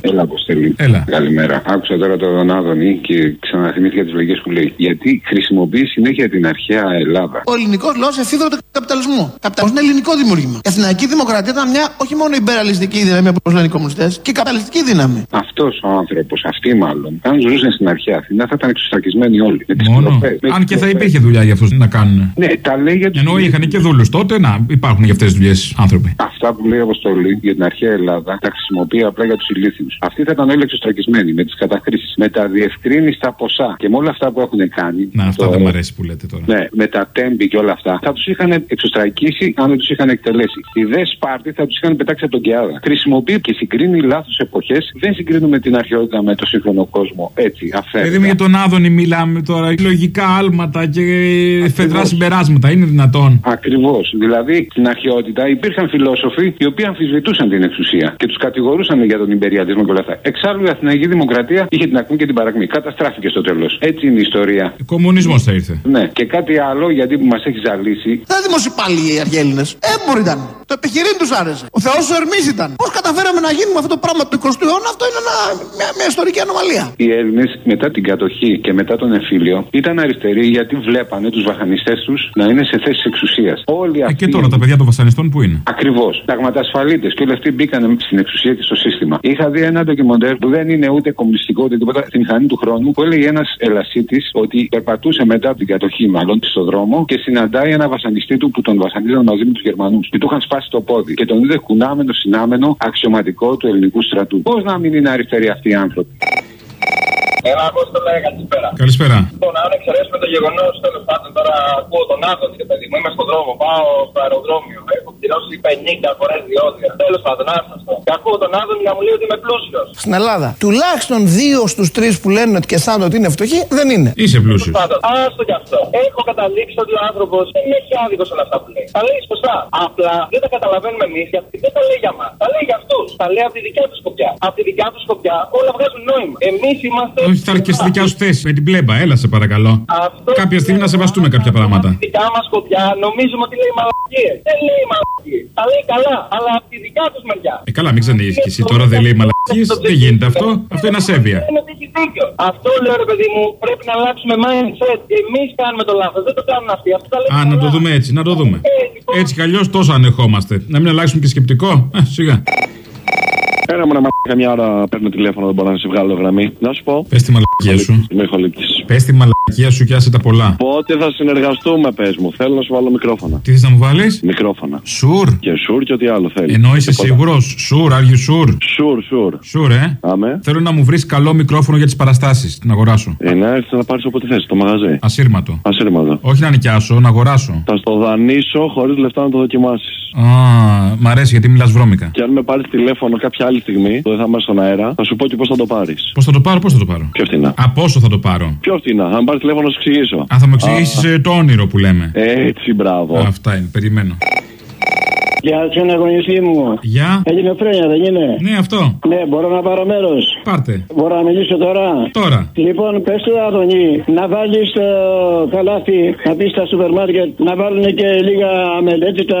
Έλα, Αποστελή. Έλα. Καλημέρα. Άκουσα τώρα τον Άδωνη και ξαναθυμήθηκα τις λογέ που λέει. Γιατί χρησιμοποιεί συνέχεια την αρχαία Ελλάδα. Ο ελληνικός λαός εφήβρε τον καπιταλισμό. Καπιταλισμό είναι ελληνικό δημιούργημα. Η Αθηναϊκή Δημοκρατία ήταν μια όχι μόνο υπεραλιστική δύναμη όπως λένε οι κομμουνιστές, και καπιταλιστική δύναμη. Αυτός ο άνθρωπος, αυτοί μάλλον, αν ζούσαν στην αρχαία Αθήνα, θα ήταν εξωστρακισμένοι όλοι. Με τις Μόνο. κλοπές, με Αν τις και θα κλοπές. υπήρχε δουλειά για αυτούς να κάνουν. Ναι, τα λέει για τους. Ενώ είχαν και δούλους τότε, να υπάρχουν για αυτές τις δουλειές άνθρωποι. Αυτά που λέει η Αποστολή για την αρχαία Ελλάδα τα χρησιμοποιεί απλά για τους ηλίθιους. Αυτοί θα ήταν όλοι εξωστρακισμένοι με τις καταχρήσεις, με τα διευκρίνηστα ποσά και με όλα αυτά που έχουν κάνει. Να, αυτά το- δεν μου αρέσει που λέτε τώρα. Ναι, με τα τέμπη και όλα αυτά. Θα τους είχαν εξωστρακίσει αν δεν τους είχαν εκτελέσει. Στη δε Σπάρτη θα τους είχαν πετάξει από τον Κεάδα. Χρησιμοποιεί και συγκρίνει λάθος εποχές. Δεν συγκρίνουμε την αρχαιότητα με το σύγχρονο κόσμο. Έτσι, αφαίρετα. Παιδί μου για τον Άδωνη μιλάμε τώρα. Λογικά άλματα και φεδρά συμπεράσματα. Είναι δυνατόν. Ακριβώς. Δηλαδή, στην αρχαιότητα υπήρχαν φιλόσοφοι οι οποίοι αμφισβητούσαν την εξουσία και τους κατηγορούσαν για τον υπεριαλισμό και όλα αυτά. Εξάλλου, η Αθηναϊκή Δημοκρατία είχε την ακμή και την παρακμή. Καταστράφηκε στο τέλος. Έτσι είναι η ιστορία. Κομμουνισμός θα ήρθε. Ναι, και κάτι άλλο γιατί που μας έχει ζαλίσει. Δεν δημοσιοπάλοι οι Αργέλινε. Έμποροι ήταν. Το επιχειρήν τους άρεσε. Ο Θεός ο Ερμής ήταν. Πώς καταφέραμε να γίνουμε αυτό το πράγμα του 20ου αιώνα, αυτό είναι ένα, μια, μια ιστορική ανομαλία. Οι Έλληνες μετά την κατοχή και μετά τον εμφύλιο ήταν αριστεροί γιατί βλέπανε τους βασανιστές τους να είναι σε θέσεις εξουσίας. Όλοι Ε, αυτοί. και τώρα τα παιδιά των βασανιστών που είναι; Ακριβώς. Ταγματασφαλίτε και όλοι αυτοί μπήκαν στην εξουσία και στο σύστημα. Είχα δει ένα ντοκιμοντέρ που δεν είναι ούτε κομμουνιστικό ούτε τίποτα στη μηχανή του χρόνου που έλεγε ένας Ελασίτης ότι περπατούσε μετά την κατοχή, μάλλον στον δρόμο και συναντάει ένα βασανιστή του που τον βασανίζαν μαζί με τους Γερμανούς. Και του είχαν σπάσει το πόδι. Και τον είδε κουνάμενο, συνάμενο, αξιωματικό του ελληνικού στρατού. Πώς να μην είναι αριστεροί αυτοί οι άνθρωποι; Έλα, πώ το λέει, καλησπέρα. Καλησπέρα. Λοιπόν, αν εξαιρέσουμε το γεγονός, τέλος πάντων, τώρα ακούω τον Άδωνη και παιδί μου, είμαι στον δρόμο, πάω στο αεροδρόμιο. Έχω πληρώσει 50 φορές διόδια. Τέλος πάντων, άστα αυτό. Και ακούω τον Άδωνη να μου λέει ότι είμαι πλούσιος. Στην Ελλάδα, τουλάχιστον δύο στους τρεις που λένε ότι και αισθάνονται ότι είναι φτωχοί, δεν είναι. Είσαι πλούσιος. Πάντων, άστο κι αυτό. Έχω καταλήξει ότι ο άνθρωπος δεν έχει άδικο σε όλα αυτά που λέει. Τα λέει σωστά. Απλά δεν τα καταλαβαίνουμε εμείς γιατί δεν τα λέει για μας. Τα λέει για αυτούς. Τα λέει από τη δικιά του σκοπιά. Από τη δικιά του σκοπιά όλα βγάζουν νόημα. Εμείς είμαστε. Όχι, θα έρθει και στη δικιά σου θέση. Με την πλέμπα, έλα σε παρακαλώ. Αυτό Κάποια στιγμή να σεβαστούμε κάποια πράγματα. Από τη δικιά μας σκοπιά νομίζουμε ότι λέει μαλακίες. Δεν λέει μαλακίες. Τα λέει καλά, αλλά από τη δικιά τους μεριά. Ε, καλά, μην ξαναίγει κι εσύ τώρα, δεν λέει μαλακίες. Δεν γίνεται αυτό. Αυτό είναι ασέβεια. Είναι ότι έχει δίκιο. Αυτό λέω ρε παιδί μου, πρέπει να αλλάξουμε mindset. Εμείς κάνουμε το λάθος, δεν το κάνουν αυτοί. Αυτό τα λέει Α, να το δούμε έτσι, να το δούμε. Έτσι κι αλλιώς τόσο ανεχόμαστε. Να μην αλλάξουμε και σκεπτικό. Α, σιγά. Ένα μου να μάθει μια ώρα παίρνω τηλέφωνο, δεν μπορώ να σε βγάλω γραμμή. Να σου πω. Πες τη μαλακία σου. Είμαι ηχολήπτη. Πες τη μαλακία σου και άσε τα πολλά. Πότε θα συνεργαστούμε, πες μου. Θέλω να σου βάλω μικρόφωνα. Τι θες να μου βάλεις; Μικρόφωνα. Σουρ. Και σουρ και ό,τι άλλο θέλεις. Ενώ είσαι Τίποτα. σίγουρος; Σουρ, are you sure; Σουρ, σουρ. Σουρ, ε; Άμε. Θέλω να μου βρεις καλό μικρόφωνο για τις παραστάσεις. Να αγοράσω. Ε, να έρθει να πάρεις όποτε θες, το μαγαζί. Ασύρματο. Ασύρματο. Όχι να νοικιάσω, να αγοράσω. Θα στο δανείσω χωρίς λεφτά να το δοκιμάσεις. Α, μ' αρέσει γιατί μιλάς βρώμικα. Και αν με πάρεις τηλέφωνο κάποια άλλη στιγμή, που δεν θα είμαι στον αέρα, θα σου πω και πώς θα το πάρεις. Πώς θα το πάρω, πώς θα το πάρω; Πιο φθηνά. Α, πόσο θα το πάρω; Πιο φθηνά. Αν πάρεις τηλέφωνο, να σου εξηγήσω. Α, θα μου εξηγήσεις το όνειρο που λέμε. Έτσι, μπράβο. Αυτά είναι, περιμένω. Γεια σου, αγωνιστή μου. Γεια. Έγινε φρένια, δεν είναι; Ναι, αυτό. Ναι, μπορώ να πάρω μέρος. Πάρτε. Μπορώ να μιλήσω τώρα; Τώρα. Λοιπόν, πες του Άδωνη να βάλεις στο καλάθι, να πει στα σούπερ μάρκετ, να βάλουν και λίγα αμελέτητα,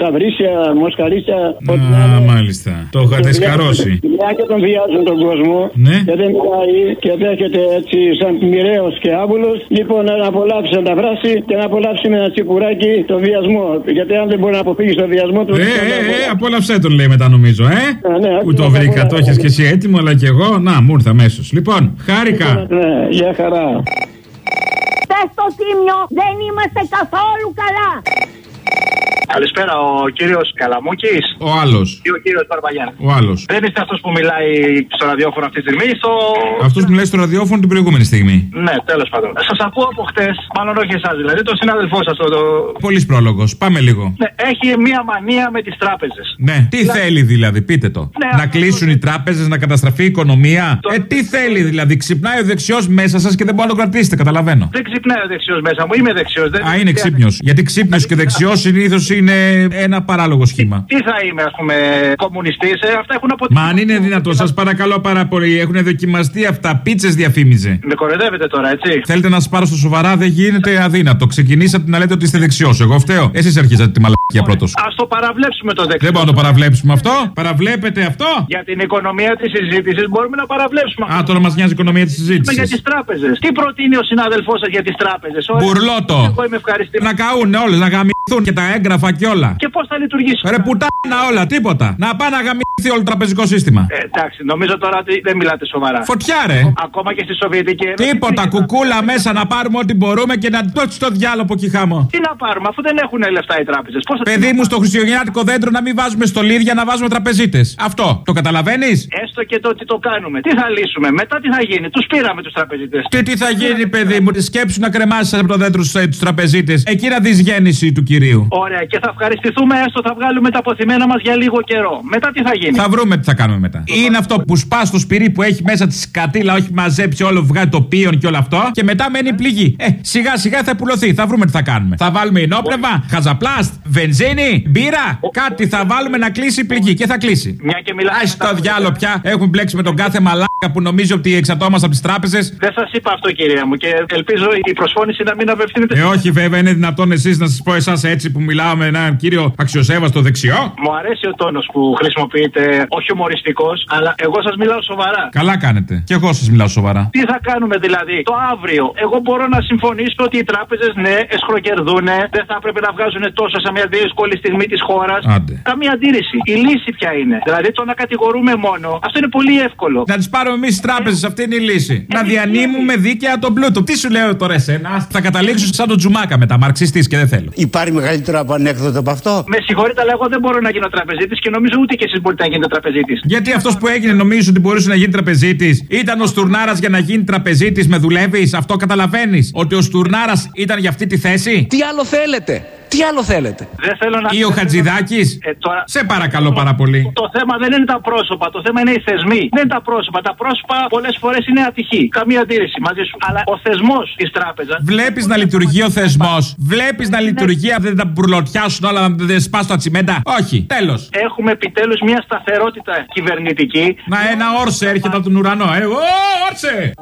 τα βρύσια, μοσκαρίσια. ό,τι να Α, είναι. μάλιστα. Το είχατε σκαρώσει. Μια και τον βιάζουν τον κόσμο Ναι. και δεν μιλάει και δέχεται έτσι σαν μοιραίος και άβουλος. Λοιπόν, να απολαύσει να τα βράσει και να απολαύσει με ένα τσιπουράκι το βιασμό. Γιατί αν δεν μπορεί να αποφύγεις το βιασμό του. Ε, δεν ε, μπορεί να ε, απόλαυσέ τον λέει μετά νομίζω, ε. Α, ναι, Που το άκουσα, βρήκα, άκουσα. το έχεις και εσύ έτοιμο, αλλά και εγώ. Να, μου ήρθε αμέσως. Λοιπόν, χάρηκα. Ναι, για χαρά. Πες στο τίμιο, δεν είμαστε καθόλου καλά. Καλησπέρα, ο κύριος Καλαμούκης Ο άλλος. ή ο κύριος Παρπαγιάννη. Ο άλλος. Δεν είστε αυτός που μιλάει στο ραδιόφωνο αυτή τη στιγμή, ή στο. Αυτός που μιλάει στο ραδιόφωνο την προηγούμενη στιγμή. Ναι, τέλος πάντων. Σας ακούω από χτες, μάλλον όχι εσάς δηλαδή, τον συνάδελφό σας. Το, το... Πολύς πρόλογος. Πάμε λίγο. Ναι, έχει μία μανία με τις τράπεζες. Ναι, τι θέλει δηλαδή, πείτε το. Ναι, να αυτό κλείσουν το- οι τράπεζες, να καταστραφεί η οικονομία. Το- Ε, τι θέλει δηλαδή, ξυπνάει ο δεξιός μέσα σας και δεν μπορεί να το κρατήσετε, καταλαβαίνω. Δεν ξυπνάει ο δεξιός μέσα μου, είμαι δεξιός. Α, είναι ξύπνιος. Γιατί ξύπνιος και δεξιός συνήθως είναι ένα παράλογο σχήμα. Τι θα είμαι, ας πούμε, κομμουνιστής, ε, αυτά έχουν από Μα αν είναι δυνατό, σας παρακαλώ πάρα πολύ. Έχουν δοκιμαστεί αυτά. Πίτσες διαφήμιζε. Με κοροϊδεύετε τώρα, έτσι; Θέλετε να σας πάρω στο σοβαρά, δεν γίνεται αδύνατο. Ξεκινήσατε να λέτε ότι είστε δεξιός. Εγώ φταίω. Εσείς αρχίσατε τη μαλακία. για πρώτος. Α το παραβλέψουμε το δεξιό. Δεν μπορούμε να το παραβλέψουμε αυτό. Παραβλέπετε αυτό. Για την οικονομία της συζήτησης μπορούμε να παραβλέψουμε. Α, τώρα μας νοιάζει η οικονομία της Για συζήτησης. τις τράπεζες. Τι προτείνει ο συνάδελφός σας για τις τράπεζες; Μπουρλότο. Εγώ είμαι ευχαριστημένο. Να καούν όλες, να γαμηθούν και τα έγγραφα και όλα. Και πώς θα λειτουργήσει. Ρε πουτάνα όλα, τίποτα. Να πάει να γαμηθεί όλο το τραπεζικό σύστημα. Ε, εντάξει, νομίζω τώρα ότι δεν μιλάτε σοβαρά. Φωτιά, ρε. Ακόμα και στη Σοβιετική Ένωση. Τίποτα, κουκούλα μέσα να πάρουμε ό,τι μπορούμε και να το στο διάλογο από εκεί χάμω. Τι να πάρουμε, αφού δεν έχουν λεφτά οι τράπεζες. Πώς θα Παιδί μου, στο χριστουγεννιάτικο δέντρο να μην βάζουμε στολίδια, να βάζουμε τραπεζίτες. Αυτό. Το καταλαβαίνεις; Έστω και το ότι το κάνουμε. Τι θα λύσουμε, μετά τι θα γίνει; Τους πήραμε τους τραπεζίτες. Και τι θα γίνει, παιδί μου, τη σκέψου να κρεμάσεις από το δέντρο τους τραπεζίτες. Εκεί να δεις γέννηση του κυρίου. Ωραία, και θα ευχαριστηθούμε έστω θα βγάλουμε τα αποθυμένα μας για λίγο καιρό. Μετά τι θα γίνει; Θα βρούμε τι θα κάνουμε μετά. Είναι αυτό που σπά στο σπυρί που έχει μέσα της σκατήλα, όχι μαζέψει όλο, βγάζει το πίον και όλο αυτό. Και μετά μένει πληγή. Ε, σιγά σιγά θα πουλωθεί. Θα βρούμε τι θα κάνουμε. Θα βάλουμε ενόπνευμα, χαζαπλάστ, βενζίνη, μπύρα. Κάτι θα βάλουμε να κλείσει η πληγή και θα κλείσει. Μια και μιλάμε. Α το διάλογο πια. Έχουν μπλέξει με τον κάθε μαλάκα που νομίζει ότι εξαρτώμαστε από τις τράπεζες. Δεν σας είπα αυτό, κυρία μου, και ελπίζω η προσφώνηση να μην απευθύνεται. Ε, όχι, βέβαια, είναι δυνατόν εσείς να σας πω εσάς έτσι που μιλάω με έναν κύριο αξιοσέβαστο δεξιό. Μου αρέσει ο τόνος που χρησιμοποιείτε, όχι ομοριστικό, αλλά εγώ σας μιλάω σοβαρά. Καλά κάνετε. Και εγώ σας μιλάω σοβαρά. Τι θα κάνουμε δηλαδή το αύριο; Εγώ μπορώ να συμφωνήσω ότι οι τράπεζες, ναι, εσχροκερδούν, δεν θα έπρεπε να βγάζουν τόσο σε μια δύσκολη στιγμή της χώρας. Άντε. Καμία αντίρρηση. Η λύση ποια είναι; Δηλαδή το να κατηγορούμε μόνο, αυτό είναι πολύ εύκολο. Να τις πάρουμε εμείς τι τράπεζες, αυτή είναι η λύση. Να διανύμουμε δίκαια τον πλούτο. Τι σου λέω τώρα εσένα, θα καταλήξω σαν τον Τζουμάκα μετά, μαρξιστής και δεν θέλω. Υπάρχει μεγαλύτερο από ανέκδοτο από αυτό; Με συγχωρείτε, αλλά εγώ δεν μπορώ να γίνω τραπεζίτης και νομίζω ούτε και εσείς μπορείτε να γίνετε τραπεζίτης. Γιατί αυτός που έγινε νομίζεις ότι μπορούσε να γίνει τραπεζίτης; Ήταν ο Στουρνάρας για να γίνει τραπεζίτης, με δουλεύεις. Αυτό καταλαβαίνεις; Ότι ο Στουρνάρας ήταν για αυτή τη θέση; Τι άλλο θέλετε; Τι άλλο θέλετε; Δεν θέλω να. Ή ο Χατζηδάκης; Ε, τώρα... Σε παρακαλώ πάρα πολύ. Το θέμα δεν είναι τα πρόσωπα, το θέμα είναι οι θεσμοί. Δεν είναι τα πρόσωπα. Τα πρόσωπα πολλές φορές είναι ατυχή. Καμία αντίρρηση μαζί σου. Αλλά ο θεσμός της τράπεζα. Βλέπεις να λειτουργεί ο θεσμός; Βλέπεις να λειτουργεί, αν δεν τα μπουρλωτιάσουν όλα, να δεν σπάσουν τα τσιμέντα; Όχι, τέλος. Έχουμε επιτέλους μια σταθερότητα κυβερνητική. Να ένα όρσε έρχεται από τον ουρανό. Ε, ο, όρσε!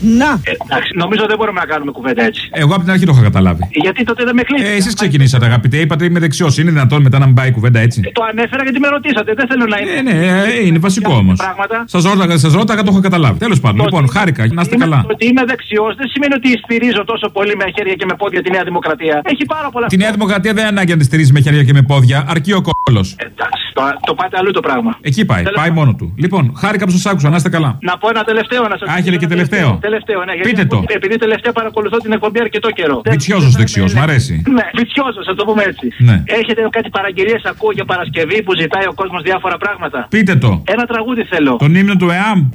Να! Ε, εντάξει, νομίζω δεν μπορούμε να κάνουμε κουβέντα έτσι. Εγώ από την αρχή το είχα καταλάβει. Γιατί τότε δεν με κλείσατε. Ε, εσείς ξεκινήσατε, αγαπητέ. Είπατε είμαι δεξιός. Είναι δυνατόν μετά να μην πάει η κουβέντα έτσι; Το ανέφερα γιατί με ρωτήσατε. Δεν θέλω να είναι. Ε, ναι, ε, είναι βασικό όμως. Πράγματα. Σας ρώταγα, σας ρώταγα, το έχω καταλάβει. Τέλος πάντων, Το λοιπόν, ότι- χάρηκα. Να είστε Είμαι- καλά. Ότι είμαι δεξιός δεν σημαίνει ότι στηρίζω τόσο πολύ με χέρια και με πόδια τη Νέα Δημοκρατία. Έχει πάρα πολλά. Τη Νέα Δημοκρατία δεν ανάγκη να τη στηρίζει με χέρια και με πόδια, αρκεί ο κόλος. Εντάξει, το, το πάτε αλλού το πράγμα. Εκεί πάει, Τέλος πάει πάντων. μόνο του. Λοιπόν, χάρηκα που σας άκουσα, να είστε καλά. Να πω ένα τελευταίο να σας Α, έχετε και τελευταίο. Τελευταίο, ναι. γιατί Πείτε το. Επειδή τελευταία παρακολουθώ την εκπομπή αρκετό καιρό. Βιτσιόζο δεξιός, μ' αρέσει. Ναι, βιτσιόζο, θα το πούμε έτσι. Ναι. Έχετε κάτι παραγγελίες ακούω για Παρασκευή που ζητάει ο κόσμος διάφορα πράγματα; Πείτε το. Ένα τραγούδι θέλω. Τον ύμνο του ΕΑΜ.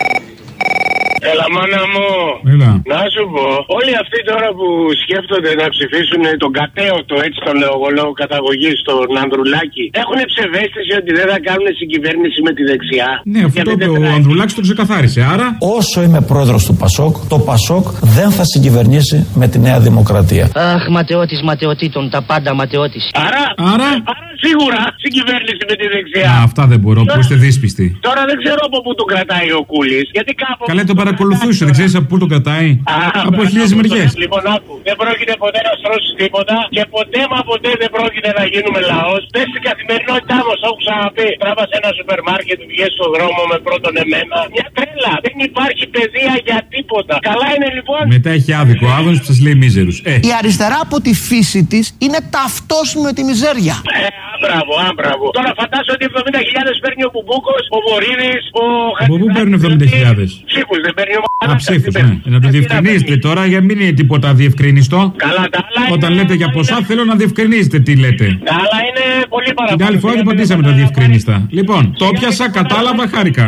Έλα, μάνα μου. Έλα. Να σου πω, όλοι αυτοί τώρα που σκέφτονται να ψηφίσουν τον κατέωτο έτσι τον λογολόγο καταγωγής στον Ανδρουλάκη έχουν ψευδέστηση ότι δεν θα κάνουν συγκυβέρνηση με τη δεξιά; Ναι, αφού Γιατί το δεν είπε ο περνάει. Ανδρουλάκης το ξεκαθάρισε. Άρα. Όσο είμαι πρόεδρος του Πασόκ, το Πασόκ δεν θα συγκυβερνήσει με τη Νέα Δημοκρατία. Αχ, ματαιώτης ματαιωτήτων, τα πάντα ματαιώτης. Άρα, Άρα. άρα σίγουρα συγκυβέρνηση με τη δεξιά. Α, αυτά δεν μπορώ, που είστε δύσπιστοι. Τώρα δεν ξέρω από πού τον κρατάει ο Κούλης. Γιατί κάπου. Καλέ τον παρακολουθούσε, δεν ξέρεις από πού τον κρατάει. Α, Από μπράβο, χίλιες μεριές. Λοιπόν, άκου. Δεν πρόκειται ποτέ να στρώσει τίποτα και ποτέ μα ποτέ δεν πρόκειται να γίνουμε λαός. Πες στην καθημερινότητά μας, όπω ξαναπεί. Τράβας σε ένα σούπερ μάρκετ, βγες στον δρόμο με πρώτον εμένα. Μια τρέλα. Δεν υπάρχει παιδεία για τίποτα. Καλά είναι λοιπόν. Μετά έχει άδικο ο Άδωνη που σας λέει μίζερους. Ε, Η αριστερά από τη φύση της είναι ταυτόσιμη με τη μιζέρια. Ε, άμπραβο, άμπραβο. Τώρα φαντάζομαι ότι 70.000 παίρνει ο Μπουμπούκος, ο Βορύδης, ο από πού παίρνουν 70.000. Ψήφους δεν παίρνει ο Α, Μαλάκας, ψήφους, δεν ναι. παίρνει. Να το Γιατί διευκρινίσετε παίρνει. τώρα, για μην είναι τίποτα διευκρινιστό. Καλά, τα άλλα Όταν είναι- λέτε για ποσά, θέλω να διευκρινίσετε τι λέτε. Τα άλλα είναι πολύ παραπάνω. Την άλλη φορά δεν πατήσαμε τα διευκρινιστά. Λοιπόν, το πιάσα, κατάλαβα, χάρηκα.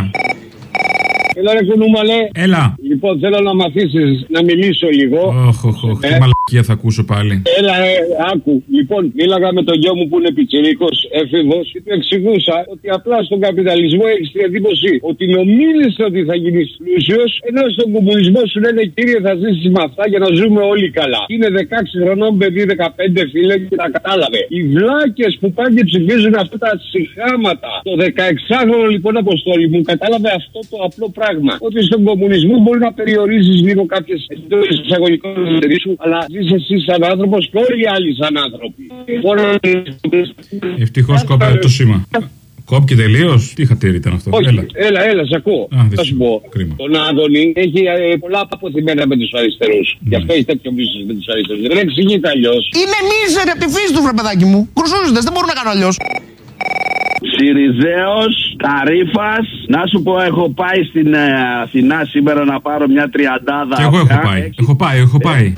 Έλα ρε κουνούμαλε. Έλα. Λοιπόν, θέλω να μ' αφήσεις να μιλήσω λίγο. Οχ, οχ, οχ, τι Ε. μαλακία θα ακούσω πάλι. Έλα, ε, άκου. Λοιπόν, μίλαγα με τον γιο μου που είναι πιτσιρίκος, έφηβος, και του εξηγούσα ότι απλά στον καπιταλισμό έχεις την εντύπωση ότι νομίζεις ότι θα γίνεις πλούσιος, ενώ στον κομμουνισμό σου λένε κύριε θα ζήσεις με αυτά για να ζούμε όλοι καλά. Είναι 16 χρονών παιδί, 15 φίλε και τα κατάλαβε. Οι βλάκες που πάνε και ψηφίζουν αυτά τα συχάματα. Το 16χρονο λοιπόν αποστόλη μου κατάλαβε αυτό το απλό πράγμα. Ότι στον κομμουνισμό μπορεί να περιορίζει λίγο κάποιες εντό εισαγωγικών εταιρείε σου, αλλά είσαι εσύ σαν άνθρωπος και όλοι οι άλλοι σαν άνθρωποι. Μόνο Ευτυχώς κόπηκε το σήμα. Κόπηκε τελείως; Τι χατήρι ήταν αυτό; Όχι, Έλα. έλα, έλα, σε ακούω. Α, δεν Θα σου πω. Κρίμα. Τον Άδωνη έχει ε, πολλά αποθυμένα με τους αριστερούς. Γι' αυτό έχει τέτοιο μίσος με τους αριστερούς. Δεν εξηγείται αλλιώς. Είναι μίζερη από τη φύση του, βρε παιδάκι μου. Κουρσούζοντε, δεν μπορούν να κάνουν αλλιώς. Σιριζέος, Καρύφα. Να σου πω, έχω πάει στην ε, Αθηνά σήμερα να πάρω μια τριαντάδα. Και εγώ έχω αυγά. πάει. Έχεις- Έχω πάει, έχω πάει.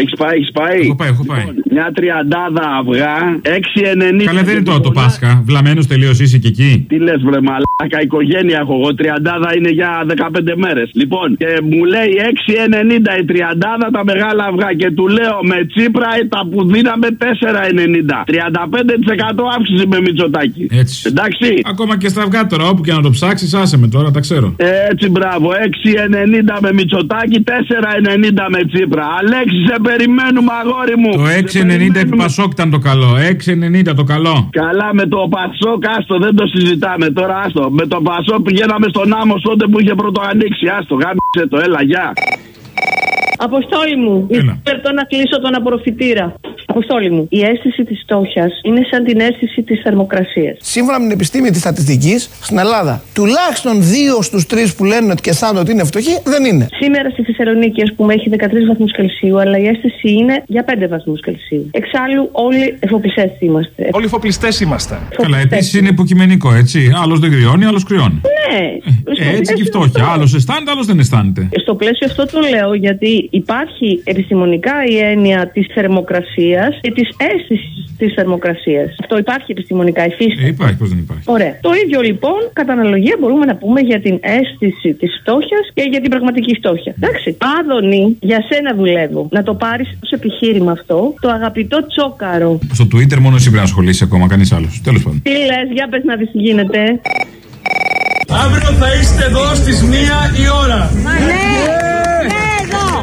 Έχεις πάει, έχεις πάει; Έχω πάει, έχω πάει. Μια τριαντάδα αυγά, 6,90. Καλά, δεν είναι τώρα το Πάσχα. Βλαμμένος τελείως είσαι και εκεί. Τι λες, βρε μαλάκα, οικογένεια έχω εγώ. Τριαντάδα είναι για 15 μέρες. Λοιπόν, και μου λέει 6,90 η τριαντάδα τα μεγάλα αυγά. Και του λέω με τσίπρα ε, τα που δίναμε 4,90. 35% αύξηση με μυτσοτάκι. Έτσι. Εντάξει. Ακόμα και στα αυγά τώρα, όπου και να το ψάξεις, άσε με τώρα, τα ξέρω. Έτσι, μπράβο. 6,90 με μυτσοτάκι, 4,90 με τσίπρα. Αλέξη, σε περιμένουμε, αγόρι μου. Το Σε 6,90 επί περιμένουμε. Πασόκ ήταν το καλό. 6,90 το καλό. Καλά με το Πασόκ, άστο, δεν το συζητάμε τώρα, άστο. Με το Πασόκ πηγαίναμε στον άμμο τότε που είχε πρώτο ανοίξει, άστο, γάμισε το, έλα, γεια. Αποστόλη μου, Έλα. λεπτό να κλείσω τον απορροφητήρα. Αποστόλη μου, η αίσθηση της φτώχειας είναι σαν την αίσθηση της θερμοκρασίας. Σύμφωνα με την επιστήμη της στατιστικής, στην Ελλάδα τουλάχιστον δύο στους τρεις που λένε ότι και αισθάνονται ότι είναι φτωχοί δεν είναι. Σήμερα στη Θεσσαλονίκη, ας πούμε, έχει 13 βαθμούς Κελσίου, αλλά η αίσθηση είναι για 5 βαθμούς Κελσίου. Εξάλλου, όλοι εφοπλιστές είμαστε. Όλοι φοπλιστέ είμαστε. Καλά, επίσης είναι υποκειμενικό, έτσι. Άλλος δεν κρυώνει, άλλος κρυώνει. Ναι, Ε, έτσι και η φτώχεια. Άλλος αισθάνεται, άλλος δεν αισθάνεται. Στο πλαίσιο αυτό το λέω γιατί υπάρχει επιστημονικά η έννοια της θερμοκρασία και τη αίσθηση της θερμοκρασίας. Αυτό υπάρχει επιστημονικά, υφίσταται. Ε, υπάρχει, πώς δεν υπάρχει. Ωραία. Το ίδιο λοιπόν, κατά αναλογία, μπορούμε να πούμε για την αίσθηση της φτώχειας και για την πραγματική φτώχεια. Εντάξει. Άδωνη, για σένα δουλεύω. Να το πάρεις ως επιχείρημα αυτό, το αγαπητό τσόκαρο. Στο Twitter μόνο εσύ πρέπει να ασχολείσαι ακόμα, κανείς άλλος. Τέλος πάντων. Τι λες, για πες να δεις τι γίνεται. Αύριο θα είστε εδώ στις μία η ώρα. Μα ναι, ναι, εδώ.